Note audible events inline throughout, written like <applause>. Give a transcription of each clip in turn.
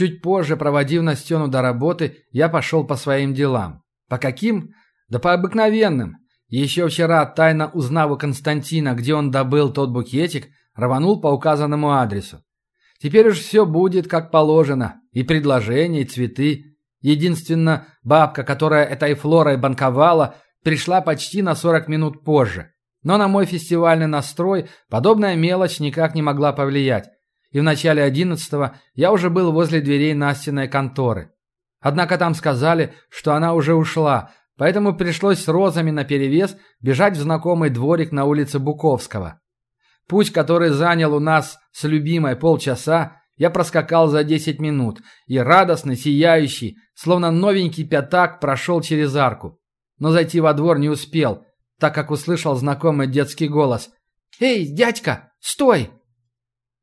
Чуть позже, проводив Настену до работы, я пошел по своим делам. По каким? Да по обыкновенным. Еще вчера, тайно узнав у Константина, где он добыл тот букетик, рванул по указанному адресу. Теперь уж все будет как положено. И предложения, и цветы. Единственно, бабка, которая этой флорой банковала, пришла почти на 40 минут позже. Но на мой фестивальный настрой подобная мелочь никак не могла повлиять. И в начале одиннадцатого я уже был возле дверей Настиной конторы. Однако там сказали, что она уже ушла, поэтому пришлось с розами наперевес бежать в знакомый дворик на улице Буковского. Путь, который занял у нас с любимой полчаса, я проскакал за десять минут и радостный, сияющий, словно новенький пятак прошел через арку. Но зайти во двор не успел, так как услышал знакомый детский голос. «Эй, дядька, стой!»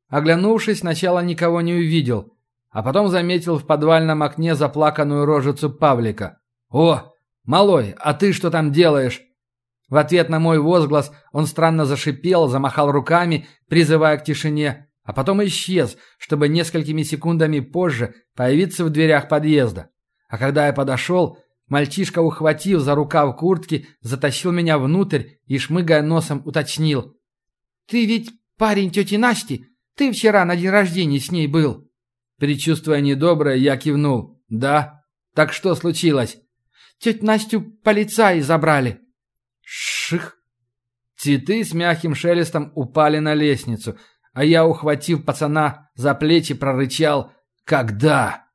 Оглянувшись, сначала никого не увидел, а потом заметил в подвальном окне заплаканную рожицу Павлика. «О, малой, а ты что там делаешь?» В ответ на мой возглас он странно зашипел, замахал руками, призывая к тишине, а потом исчез, чтобы несколькими секундами позже появиться в дверях подъезда. А когда я подошел, мальчишка, ухватив за рукав куртки, затащил меня внутрь и, шмыгая носом, уточнил. «Ты ведь парень тети Насти? Ты вчера на день рождения с ней был?» Причувствуя недоброе, я кивнул. «Да? Так что случилось?» «Тетю Настю полицаи забрали». «Ших!» Цветы с мягким шелестом упали на лестницу – а я, ухватив пацана за плечи, прорычал «Когда?».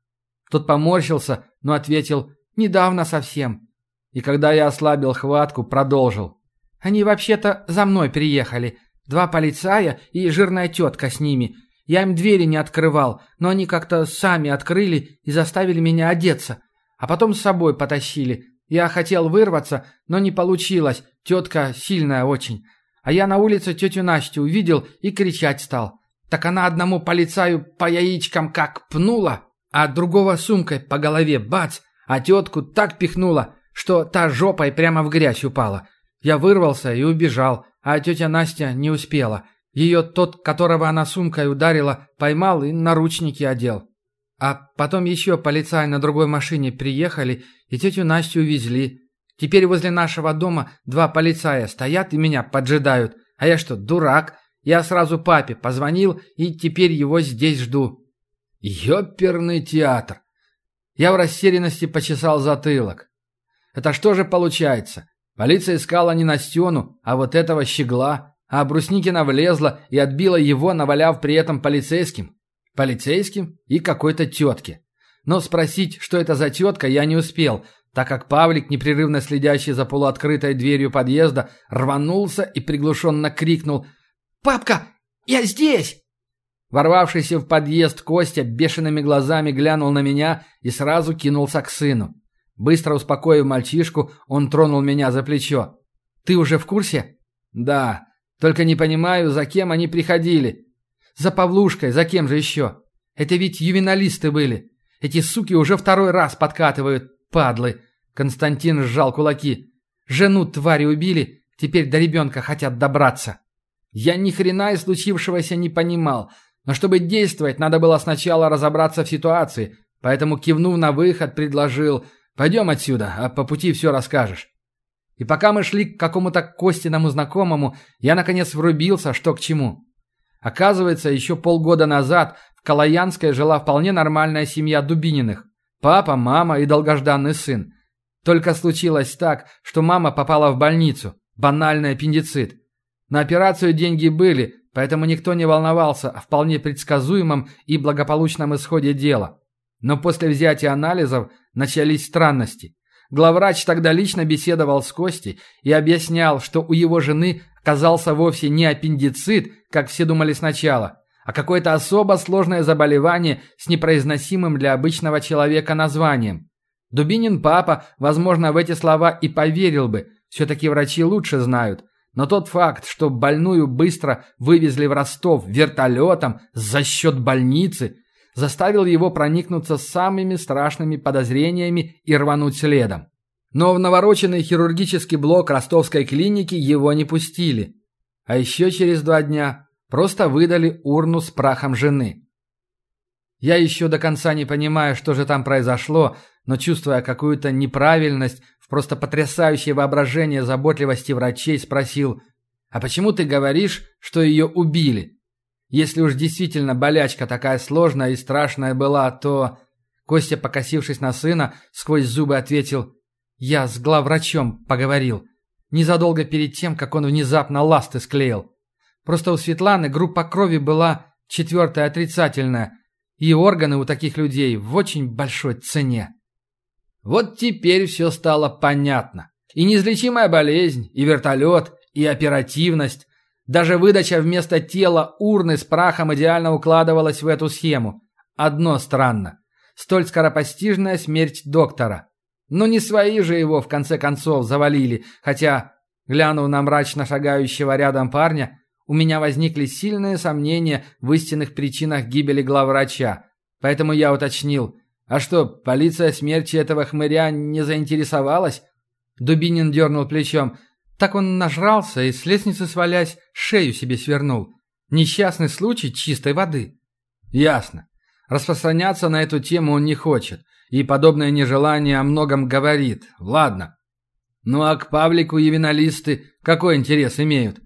Тот поморщился, но ответил «Недавно совсем». И когда я ослабил хватку, продолжил. «Они вообще-то за мной приехали. Два полицая и жирная тетка с ними. Я им двери не открывал, но они как-то сами открыли и заставили меня одеться. А потом с собой потащили. Я хотел вырваться, но не получилось. Тетка сильная очень. А я на улице тетю Настю увидел и кричать стал. Так она одному полицаю по яичкам как пнула, а другого сумкой по голове бац, а тетку так пихнула, что та жопой прямо в грязь упала. Я вырвался и убежал, а тетя Настя не успела. Ее тот, которого она сумкой ударила, поймал и наручники одел. А потом еще полицаи на другой машине приехали и тетю Настю увезли. Теперь возле нашего дома два полицая стоят и меня поджидают. А я что, дурак? Я сразу папе позвонил и теперь его здесь жду. Ёперный театр. Я в растерянности почесал затылок. Это что же получается? Полиция искала не Настену, а вот этого щегла, а Брусникина влезла и отбила его, наваляв при этом полицейским. Полицейским и какой-то тетке. Но спросить, что это за тетка, я не успел, так как Павлик, непрерывно следящий за полуоткрытой дверью подъезда, рванулся и приглушенно крикнул «Папка, я здесь!» Ворвавшийся в подъезд Костя бешеными глазами глянул на меня и сразу кинулся к сыну. Быстро успокоив мальчишку, он тронул меня за плечо. «Ты уже в курсе?» «Да. Только не понимаю, за кем они приходили». «За Павлушкой, за кем же еще? Это ведь ювеналисты были. Эти суки уже второй раз подкатывают. Падлы!» Константин сжал кулаки. «Жену твари убили, теперь до ребенка хотят добраться». Я ни хрена из случившегося не понимал, но чтобы действовать, надо было сначала разобраться в ситуации, поэтому, кивнув на выход, предложил «Пойдем отсюда, а по пути все расскажешь». И пока мы шли к какому-то Костиному знакомому, я наконец врубился, что к чему. Оказывается, еще полгода назад в Калаянской жила вполне нормальная семья Дубининых. Папа, мама и долгожданный сын. Только случилось так, что мама попала в больницу. Банальный аппендицит. На операцию деньги были, поэтому никто не волновался о вполне предсказуемом и благополучном исходе дела. Но после взятия анализов начались странности. Главврач тогда лично беседовал с Костей и объяснял, что у его жены оказался вовсе не аппендицит, как все думали сначала, а какое-то особо сложное заболевание с непроизносимым для обычного человека названием. Дубинин папа, возможно, в эти слова и поверил бы, все-таки врачи лучше знают. Но тот факт, что больную быстро вывезли в Ростов вертолетом за счет больницы, заставил его проникнуться самыми страшными подозрениями и рвануть следом. Но в навороченный хирургический блок ростовской клиники его не пустили. А еще через два дня Просто выдали урну с прахом жены. Я еще до конца не понимаю, что же там произошло, но чувствуя какую-то неправильность в просто потрясающее воображение заботливости врачей, спросил, «А почему ты говоришь, что ее убили? Если уж действительно болячка такая сложная и страшная была, то...» Костя, покосившись на сына, сквозь зубы ответил, «Я с главврачом поговорил. Незадолго перед тем, как он внезапно ласты склеил. Просто у Светланы группа крови была четвертая отрицательная, и органы у таких людей в очень большой цене. Вот теперь все стало понятно. И неизлечимая болезнь, и вертолет, и оперативность. Даже выдача вместо тела урны с прахом идеально укладывалась в эту схему. Одно странно. Столь скоропостижная смерть доктора. Но не свои же его, в конце концов, завалили. Хотя, глянув на мрачно шагающего рядом парня, у меня возникли сильные сомнения в истинных причинах гибели главврача. Поэтому я уточнил. А что, полиция смерти этого хмыря не заинтересовалась? Дубинин дернул плечом. Так он нажрался и с лестницы свалясь шею себе свернул. Несчастный случай чистой воды. Ясно. Распространяться на эту тему он не хочет. И подобное нежелание о многом говорит. Ладно. Ну а к Павлику ювеналисты какой интерес имеют?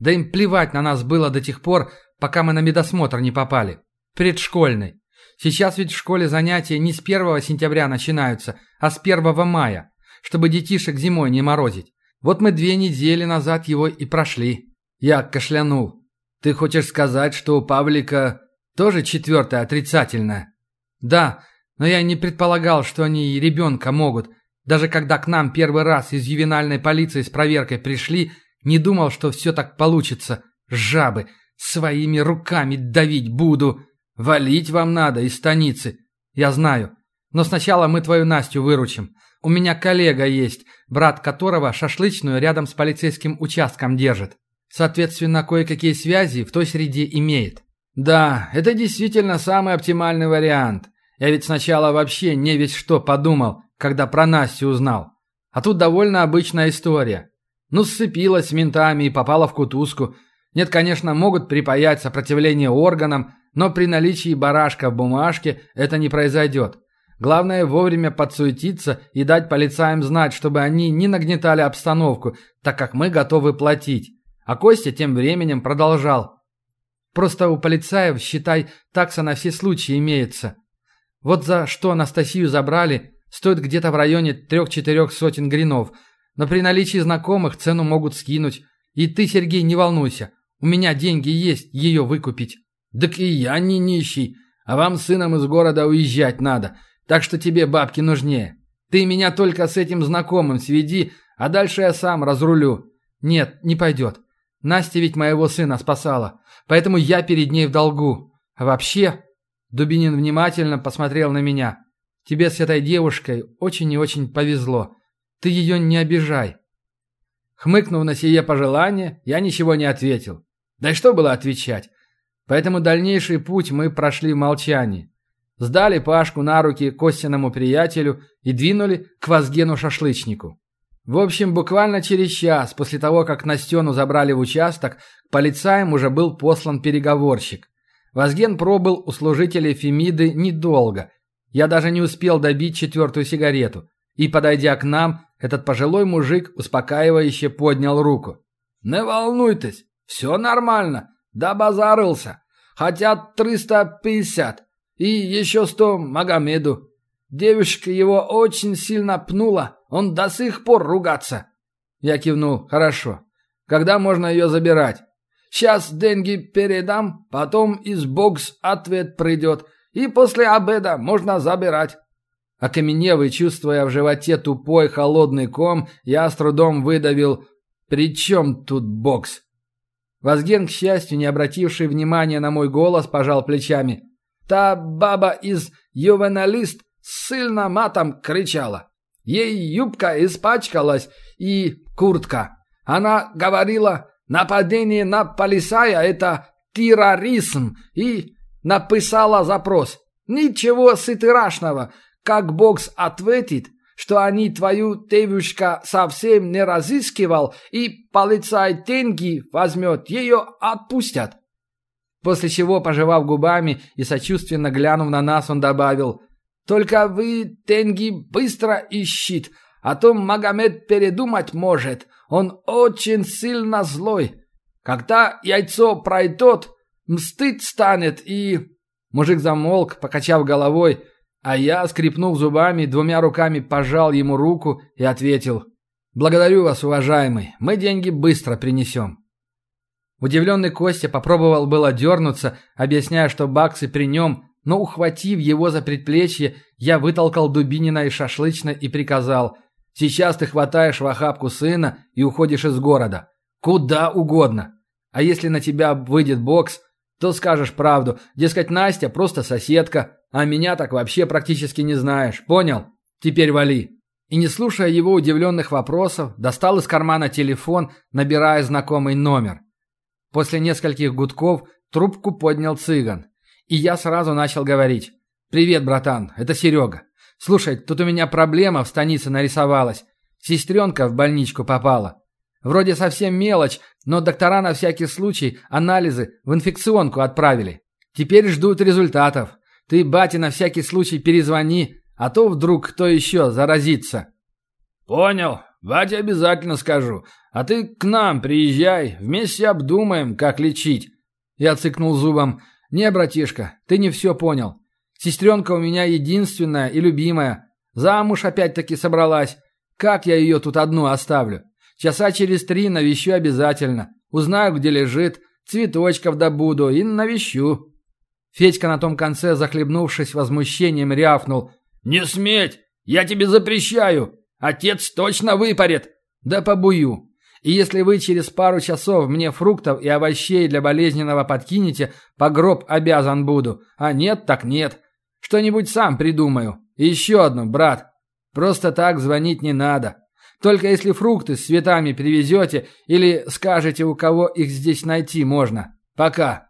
Да им плевать на нас было до тех пор, пока мы на медосмотр не попали. Предшкольный. Сейчас ведь в школе занятия не с 1 сентября начинаются, а с 1 мая, чтобы детишек зимой не морозить. Вот мы две недели назад его и прошли. Я кашлянул. Ты хочешь сказать, что у Павлика тоже четвертое отрицательное? Да, но я не предполагал, что они и ребенка могут. Даже когда к нам первый раз из ювенальной полиции с проверкой пришли, не думал, что все так получится. Жабы. Своими руками давить буду. Валить вам надо из станицы. Я знаю. Но сначала мы твою Настю выручим. У меня коллега есть, брат которого шашлычную рядом с полицейским участком держит. Соответственно, кое-какие связи в той среде имеет. Да, это действительно самый оптимальный вариант. Я ведь сначала вообще не весь что подумал, когда про Настю узнал. А тут довольно обычная история. Ну, сцепилась с ментами и попала в кутузку. Нет, конечно, могут припаять сопротивление органам, но при наличии барашка в бумажке это не произойдет. Главное вовремя подсуетиться и дать полицаям знать, чтобы они не нагнетали обстановку, так как мы готовы платить. А Костя тем временем продолжал. Просто у полицаев, считай, такса на все случаи имеется. Вот за что Анастасию забрали, стоит где-то в районе трех-четырех сотен гринов – но при наличии знакомых цену могут скинуть. И ты, Сергей, не волнуйся. У меня деньги есть ее выкупить. Так и я не нищий. А вам сыном из города уезжать надо. Так что тебе бабки нужнее. Ты меня только с этим знакомым сведи, а дальше я сам разрулю. Нет, не пойдет. Настя ведь моего сына спасала. Поэтому я перед ней в долгу. А вообще... Дубинин внимательно посмотрел на меня. Тебе с этой девушкой очень и очень повезло. Ты ее не обижай». Хмыкнув на сие пожелание, я ничего не ответил. Да и что было отвечать? Поэтому дальнейший путь мы прошли в молчании. Сдали Пашку на руки Костиному приятелю и двинули к Вазгену-шашлычнику. В общем, буквально через час после того, как Настену забрали в участок, к полицаям уже был послан переговорщик. Вазген пробыл у служителей Фемиды недолго. Я даже не успел добить четвертую сигарету. И, подойдя к нам, этот пожилой мужик успокаивающе поднял руку. «Не волнуйтесь, все нормально, да базарился. Хотят триста пятьдесят и еще сто Магомеду. Девушка его очень сильно пнула, он до сих пор ругаться». Я кивнул, «Хорошо. Когда можно ее забирать?» «Сейчас деньги передам, потом из бокс ответ придет, и после обеда можно забирать». Окаменев и чувствуя в животе тупой холодный ком, я с трудом выдавил «При чем тут бокс?». Возген, к счастью, не обративший внимания на мой голос, пожал плечами. «Та баба из ювеналист сильно матом кричала. Ей юбка испачкалась и куртка. Она говорила, нападение на полисая – это терроризм, и написала запрос. Ничего сытырашного, как бокс ответит, что они твою девушка совсем не разыскивал и полицай деньги возьмет, ее отпустят. После чего, пожевав губами и сочувственно глянув на нас, он добавил «Только вы, Тенги, быстро ищит, а то Магомед передумать может. Он очень сильно злой. Когда яйцо пройдет, мстыть станет и...» Мужик замолк, покачав головой, а я, скрипнув зубами, двумя руками пожал ему руку и ответил «Благодарю вас, уважаемый, мы деньги быстро принесем». Удивленный Костя попробовал было дернуться, объясняя, что баксы при нем, но, ухватив его за предплечье, я вытолкал Дубинина из шашлычной и приказал «Сейчас ты хватаешь в охапку сына и уходишь из города. Куда угодно. А если на тебя выйдет бокс, то скажешь правду. Дескать, Настя просто соседка, а меня так вообще практически не знаешь. Понял? Теперь вали». И не слушая его удивленных вопросов, достал из кармана телефон, набирая знакомый номер. После нескольких гудков трубку поднял цыган. И я сразу начал говорить. «Привет, братан, это Серега. Слушай, тут у меня проблема в станице нарисовалась. Сестренка в больничку попала. Вроде совсем мелочь, но доктора на всякий случай анализы в инфекционку отправили. Теперь ждут результатов. Ты, батя, на всякий случай перезвони, а то вдруг кто еще заразится». «Понял. Батя обязательно скажу. А ты к нам приезжай, вместе обдумаем, как лечить». Я цыкнул зубом. «Не, братишка, ты не все понял. Сестренка у меня единственная и любимая. Замуж опять-таки собралась. Как я ее тут одну оставлю? Часа через три навещу обязательно. Узнаю, где лежит, цветочков добуду и навещу». Федька на том конце, захлебнувшись возмущением, рявкнул. «Не сметь! Я тебе запрещаю! Отец точно выпарит!» «Да побую! И если вы через пару часов мне фруктов и овощей для болезненного подкинете, по гроб обязан буду. А нет, так нет. Что-нибудь сам придумаю. Еще одно, брат. Просто так звонить не надо. Только если фрукты с цветами привезете или скажете, у кого их здесь найти можно. Пока.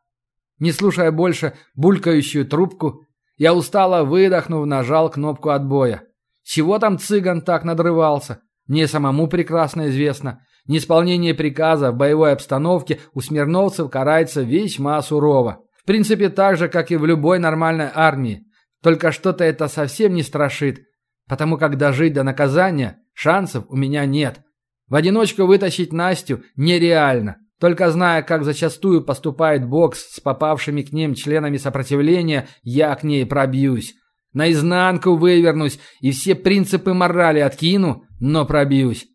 Не слушая больше булькающую трубку, я устало выдохнув, нажал кнопку отбоя. Чего там цыган так надрывался? Мне самому прекрасно известно. Неисполнение приказа в боевой обстановке у смирновцев карается весьма сурово. В принципе, так же, как и в любой нормальной армии. Только что-то это совсем не страшит. Потому как дожить до наказания шансов у меня нет. В одиночку вытащить Настю нереально. Только зная, как зачастую поступает бокс с попавшими к ним членами сопротивления, я к ней пробьюсь. Наизнанку вывернусь и все принципы морали откину, но пробьюсь.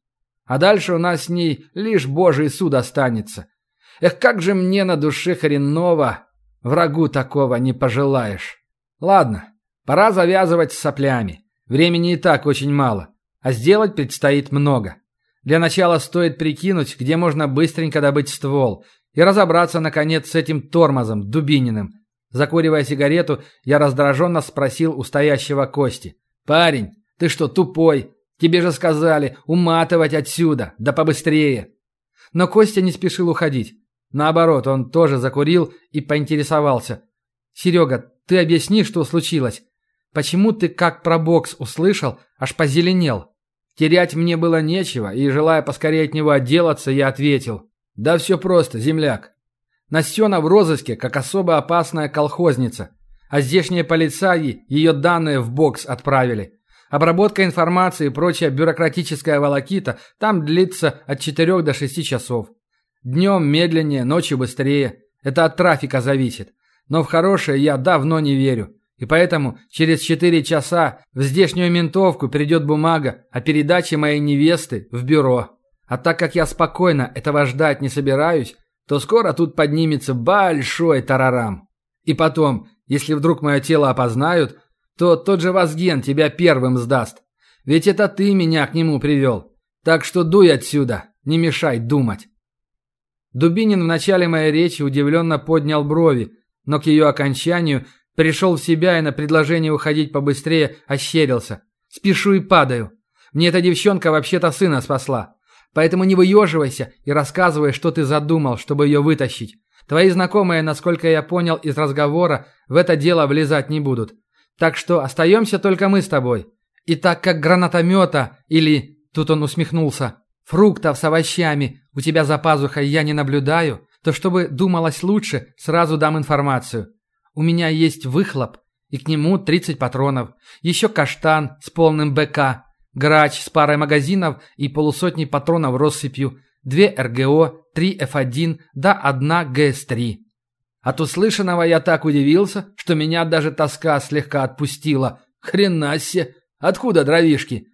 А дальше у нас с ней лишь Божий суд останется. Эх, как же мне на душе хреново. Врагу такого не пожелаешь. Ладно, пора завязывать с соплями. Времени и так очень мало, а сделать предстоит много. Для начала стоит прикинуть, где можно быстренько добыть ствол и разобраться, наконец, с этим тормозом, Дубининым. Закуривая сигарету, я раздраженно спросил у стоящего Кости. «Парень, ты что, тупой? Тебе же сказали уматывать отсюда, да побыстрее. Но Костя не спешил уходить. Наоборот, он тоже закурил и поинтересовался. «Серега, ты объясни, что случилось. Почему ты как про бокс услышал, аж позеленел?» Терять мне было нечего, и, желая поскорее от него отделаться, я ответил. «Да все просто, земляк. Настена в розыске, как особо опасная колхозница, а здешние полицаи ее данные в бокс отправили. Обработка информации и прочая бюрократическая волокита там длится от 4 до 6 часов. Днем медленнее, ночью быстрее. Это от трафика зависит. Но в хорошее я давно не верю. И поэтому через 4 часа в здешнюю ментовку придет бумага о передаче моей невесты в бюро. А так как я спокойно этого ждать не собираюсь, то скоро тут поднимется большой тарарам. И потом, если вдруг мое тело опознают, то тот же Вазген тебя первым сдаст. Ведь это ты меня к нему привел. Так что дуй отсюда, не мешай думать». Дубинин в начале моей речи удивленно поднял брови, но к ее окончанию пришел в себя и на предложение уходить побыстрее ощерился. «Спешу и падаю. Мне эта девчонка вообще-то сына спасла. Поэтому не выеживайся и рассказывай, что ты задумал, чтобы ее вытащить. Твои знакомые, насколько я понял из разговора, в это дело влезать не будут. Так что остаемся только мы с тобой. И так как гранатомета или...» Тут он усмехнулся. «Фруктов с овощами у тебя за пазухой я не наблюдаю, то чтобы думалось лучше, сразу дам информацию. У меня есть выхлоп, и к нему 30 патронов. Еще каштан с полным БК, грач с парой магазинов и полусотни патронов россыпью, две РГО, три F1, да одна ГС-3. От услышанного я так удивился, что меня даже тоска слегка отпустила. Хрена! Откуда дровишки?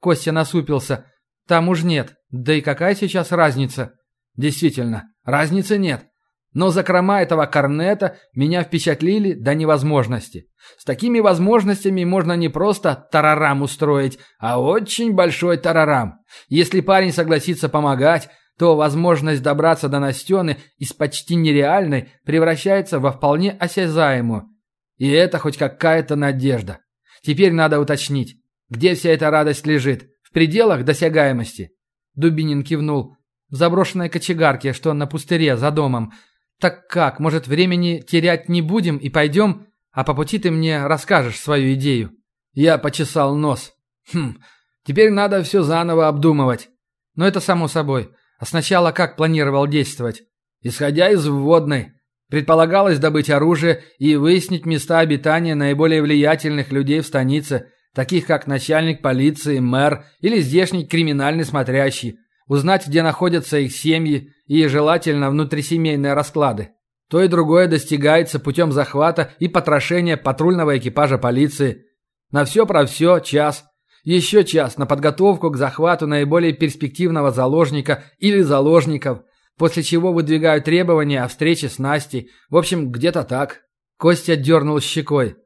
Костя насупился. Там уж нет. Да и какая сейчас разница? Действительно, разницы нет. Но закрома этого корнета меня впечатлили до невозможности. С такими возможностями можно не просто тарарам устроить, а очень большой тарарам. Если парень согласится помогать, то возможность добраться до Настены из почти нереальной превращается во вполне осязаемую. И это хоть какая-то надежда. Теперь надо уточнить, где вся эта радость лежит? В пределах досягаемости? Дубинин кивнул. В заброшенной кочегарке, что на пустыре за домом. «Так как, может, времени терять не будем и пойдем, а по пути ты мне расскажешь свою идею?» Я почесал нос. «Хм, теперь надо все заново обдумывать. Но это само собой. А сначала как планировал действовать? Исходя из вводной. Предполагалось добыть оружие и выяснить места обитания наиболее влиятельных людей в станице, таких как начальник полиции, мэр или здешний криминальный смотрящий, узнать, где находятся их семьи и, желательно, внутрисемейные расклады. То и другое достигается путем захвата и потрошения патрульного экипажа полиции. На все про все час. Еще час на подготовку к захвату наиболее перспективного заложника или заложников, после чего выдвигают требования о встрече с Настей. В общем, где-то так. Костя дернул щекой.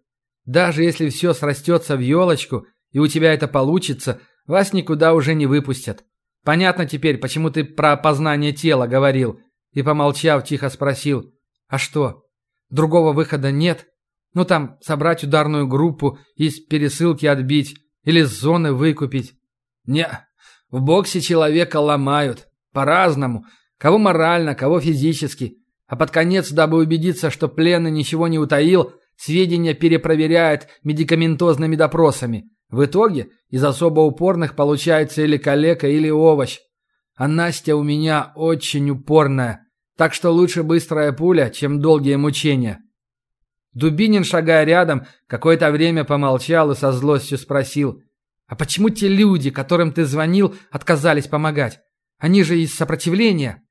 Даже если все срастется в елочку, и у тебя это получится, вас никуда уже не выпустят. Понятно теперь, почему ты про опознание тела говорил. И, помолчав, тихо спросил. А что, другого выхода нет? Ну там, собрать ударную группу и с пересылки отбить. Или с зоны выкупить. Не, в боксе человека ломают. По-разному. Кого морально, кого физически. А под конец, дабы убедиться, что пленный ничего не утаил, сведения перепроверяют медикаментозными допросами. В итоге из особо упорных получается или калека, или овощ. А Настя у меня очень упорная, так что лучше быстрая пуля, чем долгие мучения. Дубинин, шагая рядом, какое-то время помолчал и со злостью спросил, «А почему те люди, которым ты звонил, отказались помогать? Они же из сопротивления».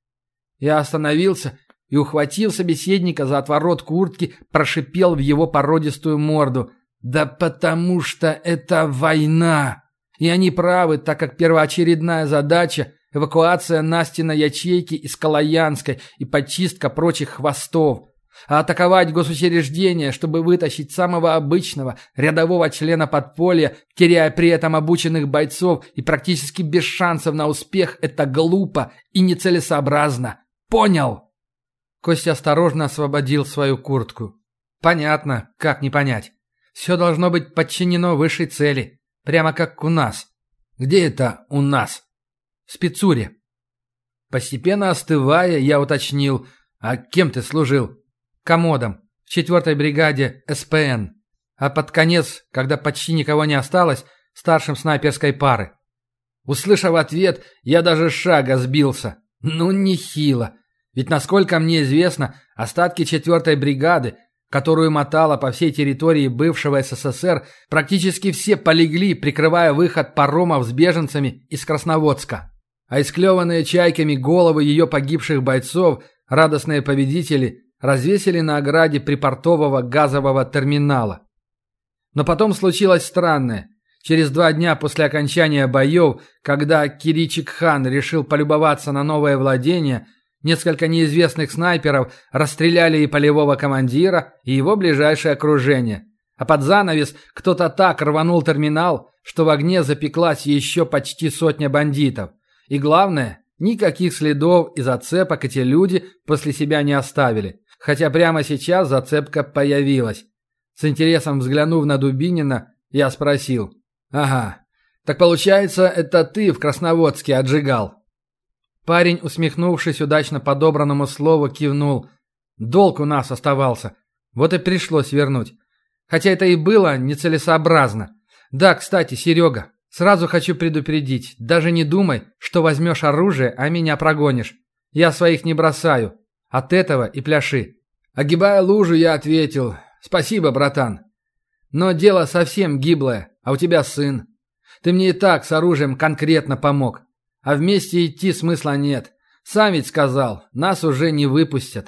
Я остановился и, ухватив собеседника за отворот куртки, прошипел в его породистую морду – да потому что это война. И они правы, так как первоочередная задача – эвакуация Настина ячейки из Калаянской и подчистка прочих хвостов. А атаковать госучреждение, чтобы вытащить самого обычного рядового члена подполья, теряя при этом обученных бойцов и практически без шансов на успех, это глупо и нецелесообразно. Понял? Костя осторожно освободил свою куртку. Понятно, как не понять. Все должно быть подчинено высшей цели, прямо как у нас. Где это у нас? В спецуре. Постепенно остывая, я уточнил, а кем ты служил? Комодом, в четвертой бригаде СПН. А под конец, когда почти никого не осталось, старшим снайперской пары. Услышав ответ, я даже шага сбился. Ну, нехило. Ведь, насколько мне известно, остатки четвертой бригады которую мотало по всей территории бывшего СССР, практически все полегли, прикрывая выход паромов с беженцами из Красноводска. А исклеванные чайками головы ее погибших бойцов, радостные победители, развесили на ограде припортового газового терминала. Но потом случилось странное. Через два дня после окончания боев, когда Киричик хан решил полюбоваться на новое владение – Несколько неизвестных снайперов расстреляли и полевого командира, и его ближайшее окружение. А под занавес кто-то так рванул терминал, что в огне запеклась еще почти сотня бандитов. И главное, никаких следов и зацепок эти люди после себя не оставили. Хотя прямо сейчас зацепка появилась. С интересом взглянув на Дубинина, я спросил. «Ага, так получается, это ты в Красноводске отжигал?» Парень, усмехнувшись удачно подобранному слову, кивнул. «Долг у нас оставался. Вот и пришлось вернуть. Хотя это и было нецелесообразно. Да, кстати, Серега, сразу хочу предупредить. Даже не думай, что возьмешь оружие, а меня прогонишь. Я своих не бросаю. От этого и пляши. Огибая лужу, я ответил «Спасибо, братан». Но дело совсем гиблое, а у тебя сын. Ты мне и так с оружием конкретно помог. А вместе идти смысла нет. Сам ведь сказал, нас уже не выпустят.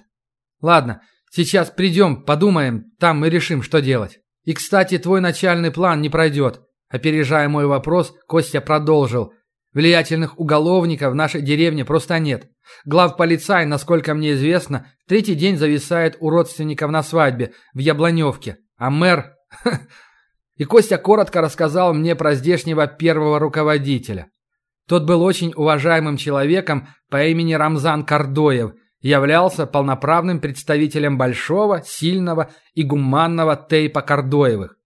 Ладно, сейчас придем, подумаем, там мы решим, что делать. И, кстати, твой начальный план не пройдет. Опережая мой вопрос, Костя продолжил. Влиятельных уголовников в нашей деревне просто нет. Главполицай, насколько мне известно, третий день зависает у родственников на свадьбе в Яблоневке. А мэр... <laughs> И Костя коротко рассказал мне про здешнего первого руководителя. Тот был очень уважаемым человеком по имени Рамзан Кардоев, являлся полноправным представителем большого, сильного и гуманного тейпа Кардоевых.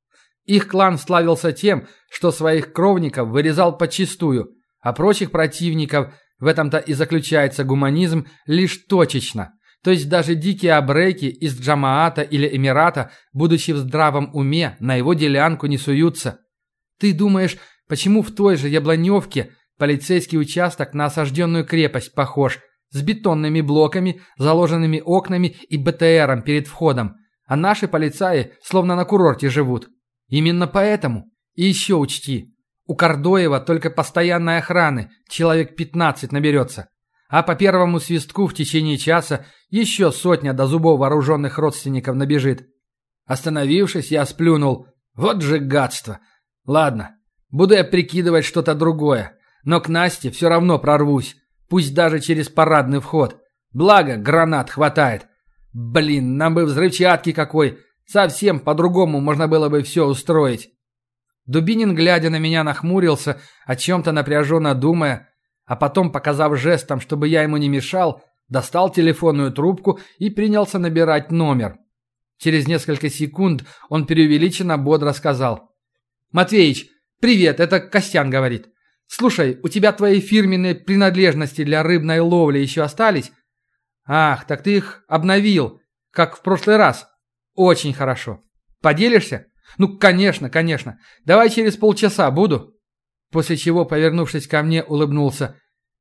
Их клан славился тем, что своих кровников вырезал почистую, а прочих противников, в этом-то и заключается гуманизм, лишь точечно. То есть даже дикие абреки из Джамаата или Эмирата, будучи в здравом уме, на его делянку не суются. Ты думаешь, почему в той же Яблоневке Полицейский участок на осажденную крепость похож, с бетонными блоками, заложенными окнами и БТРом перед входом. А наши полицаи словно на курорте живут. Именно поэтому. И еще учти, у Кордоева только постоянной охраны, человек 15 наберется. А по первому свистку в течение часа еще сотня до зубов вооруженных родственников набежит. Остановившись, я сплюнул. Вот же гадство. Ладно, буду я прикидывать что-то другое. Но к Насте все равно прорвусь. Пусть даже через парадный вход. Благо, гранат хватает. Блин, нам бы взрывчатки какой. Совсем по-другому можно было бы все устроить. Дубинин, глядя на меня, нахмурился, о чем-то напряженно думая, а потом, показав жестом, чтобы я ему не мешал, достал телефонную трубку и принялся набирать номер. Через несколько секунд он преувеличенно бодро сказал. «Матвеич, привет, это Костян говорит. «Слушай, у тебя твои фирменные принадлежности для рыбной ловли еще остались?» «Ах, так ты их обновил, как в прошлый раз. Очень хорошо. Поделишься?» «Ну, конечно, конечно. Давай через полчаса буду». После чего, повернувшись ко мне, улыбнулся.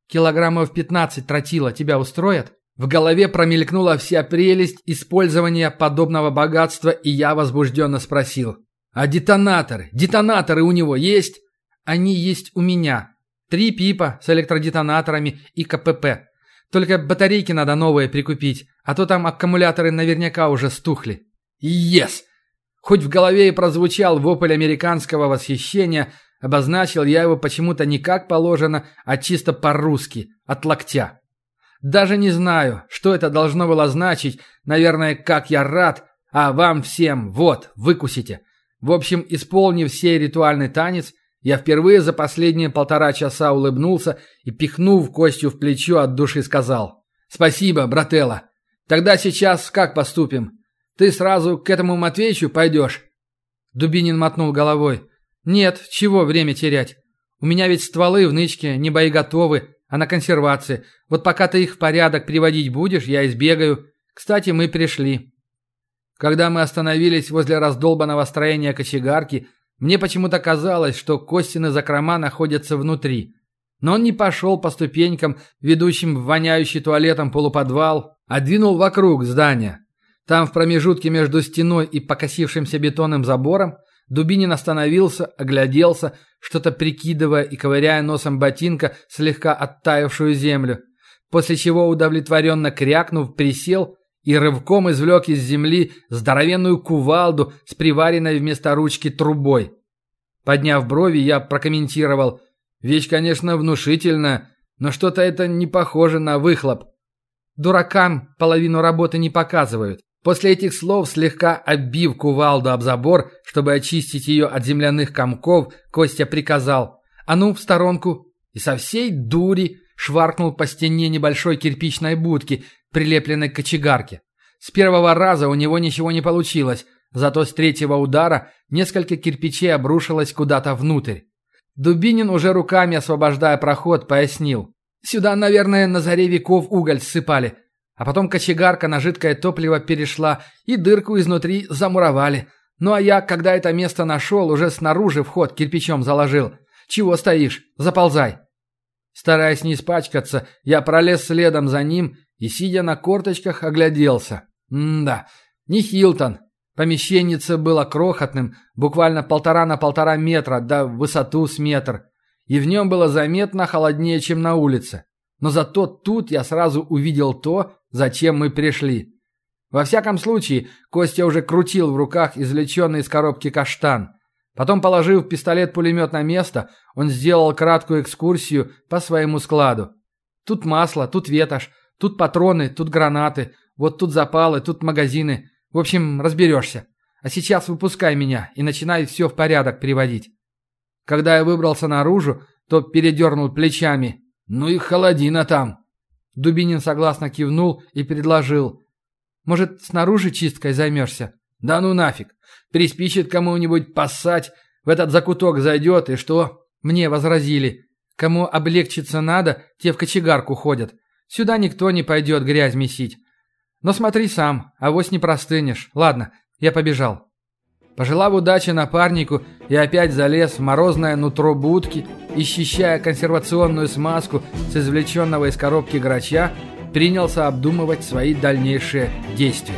«Килограммов пятнадцать тротила тебя устроят?» В голове промелькнула вся прелесть использования подобного богатства, и я возбужденно спросил. «А детонаторы? Детонаторы у него есть?» Они есть у меня. Три пипа с электродетонаторами и КПП. Только батарейки надо новые прикупить, а то там аккумуляторы наверняка уже стухли. Yes! Хоть в голове и прозвучал вопль американского восхищения, обозначил я его почему-то не как положено, а чисто по-русски, от локтя. Даже не знаю, что это должно было значить, наверное, как я рад, а вам всем, вот, выкусите. В общем, исполнив сей ритуальный танец, я впервые за последние полтора часа улыбнулся и, пихнув Костю в плечо, от души сказал «Спасибо, брателла. Тогда сейчас как поступим? Ты сразу к этому Матвеичу пойдешь?» Дубинин мотнул головой. «Нет, чего время терять? У меня ведь стволы в нычке, не боеготовы, а на консервации. Вот пока ты их в порядок приводить будешь, я избегаю. Кстати, мы пришли». Когда мы остановились возле раздолбанного строения кочегарки, мне почему-то казалось, что Костины закрома находятся внутри. Но он не пошел по ступенькам, ведущим в воняющий туалетом полуподвал, а двинул вокруг здания. Там, в промежутке между стеной и покосившимся бетонным забором, Дубинин остановился, огляделся, что-то прикидывая и ковыряя носом ботинка слегка оттаившую землю, после чего, удовлетворенно крякнув, присел и рывком извлек из земли здоровенную кувалду с приваренной вместо ручки трубой. Подняв брови, я прокомментировал. Вещь, конечно, внушительная, но что-то это не похоже на выхлоп. Дуракам половину работы не показывают. После этих слов, слегка оббив кувалду об забор, чтобы очистить ее от земляных комков, Костя приказал «А ну, в сторонку!» и со всей дури шваркнул по стене небольшой кирпичной будки, прилепленной к кочегарке. С первого раза у него ничего не получилось, зато с третьего удара несколько кирпичей обрушилось куда-то внутрь. Дубинин, уже руками освобождая проход, пояснил. «Сюда, наверное, на заре веков уголь ссыпали, а потом кочегарка на жидкое топливо перешла и дырку изнутри замуровали. Ну а я, когда это место нашел, уже снаружи вход кирпичом заложил. Чего стоишь? Заползай!» Стараясь не испачкаться, я пролез следом за ним и, сидя на корточках, огляделся. М-да, не Хилтон. Помещеннице было крохотным, буквально полтора на полтора метра, да в высоту с метр. И в нем было заметно холоднее, чем на улице. Но зато тут я сразу увидел то, зачем мы пришли. Во всяком случае, Костя уже крутил в руках извлеченный из коробки каштан. Потом, положив пистолет-пулемет на место, он сделал краткую экскурсию по своему складу. Тут масло, тут ветошь, тут патроны, тут гранаты, вот тут запалы, тут магазины. В общем, разберешься. А сейчас выпускай меня и начинай все в порядок приводить. Когда я выбрался наружу, то передернул плечами. «Ну и холодина там!» Дубинин согласно кивнул и предложил. «Может, снаружи чисткой займешься?» «Да ну нафиг! Приспичит кому-нибудь поссать, в этот закуток зайдет, и что?» Мне возразили. «Кому облегчиться надо, те в кочегарку ходят. Сюда никто не пойдет грязь месить. Но смотри сам, авось не простынешь. Ладно, я побежал». Пожелав удачи напарнику, я опять залез в морозное нутро будки и, счищая консервационную смазку с извлеченного из коробки грача, принялся обдумывать свои дальнейшие действия.